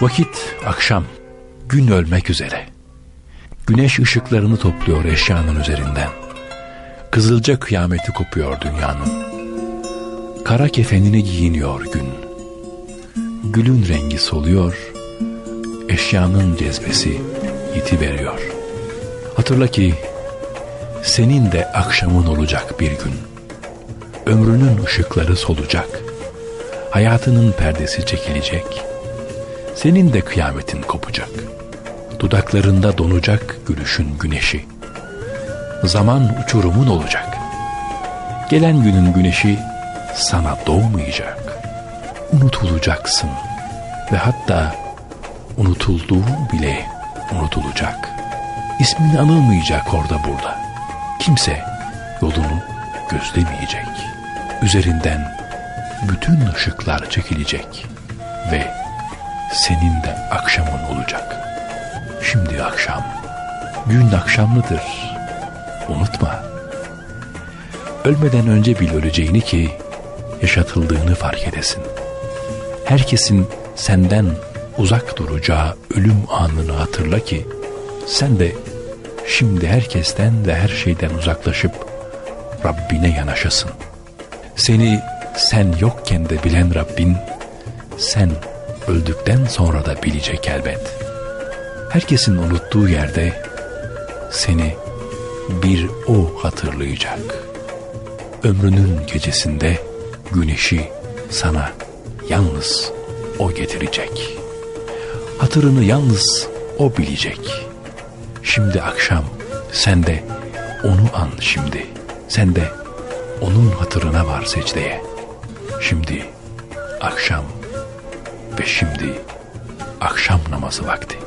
Vakit akşam, gün ölmek üzere. Güneş ışıklarını topluyor eşyanın üzerinden. Kızılca kıyameti kopuyor dünyanın. Kara kefenini giyiniyor gün. Gülün rengi soluyor, eşyanın cezbesi iti veriyor. Hatırla ki senin de akşamın olacak bir gün. Ömrünün ışıkları solacak. Hayatının perdesi çekilecek. Senin de kıyametin kopacak. Dudaklarında donacak gülüşün güneşi. Zaman uçurumun olacak. Gelen günün güneşi sana doğmayacak. Unutulacaksın ve hatta unutulduğu bile unutulacak. İsmin anılmayacak orada burada. Kimse yolunu gözlemeyecek. Üzerinden bütün ışıklar çekilecek ve senin de akşamın olacak. Şimdi akşam, gün akşamlıdır. Unutma. Ölmeden önce bil öleceğini ki yaşatıldığını fark edesin. Herkesin senden uzak duracağı ölüm anını hatırla ki sen de şimdi herkesten ve her şeyden uzaklaşıp Rabbine yanaşasın. Seni sen yokken de bilen Rabbin sen öldükten sonra da bilecek elbet. Herkesin unuttuğu yerde seni bir o hatırlayacak. Ömrünün gecesinde güneşi sana yalnız o getirecek. Hatırını yalnız o bilecek. Şimdi akşam sen de onu an şimdi. Sen de onun hatırına var secdeye. Şimdi akşam ve şimdi akşam namazı vakti.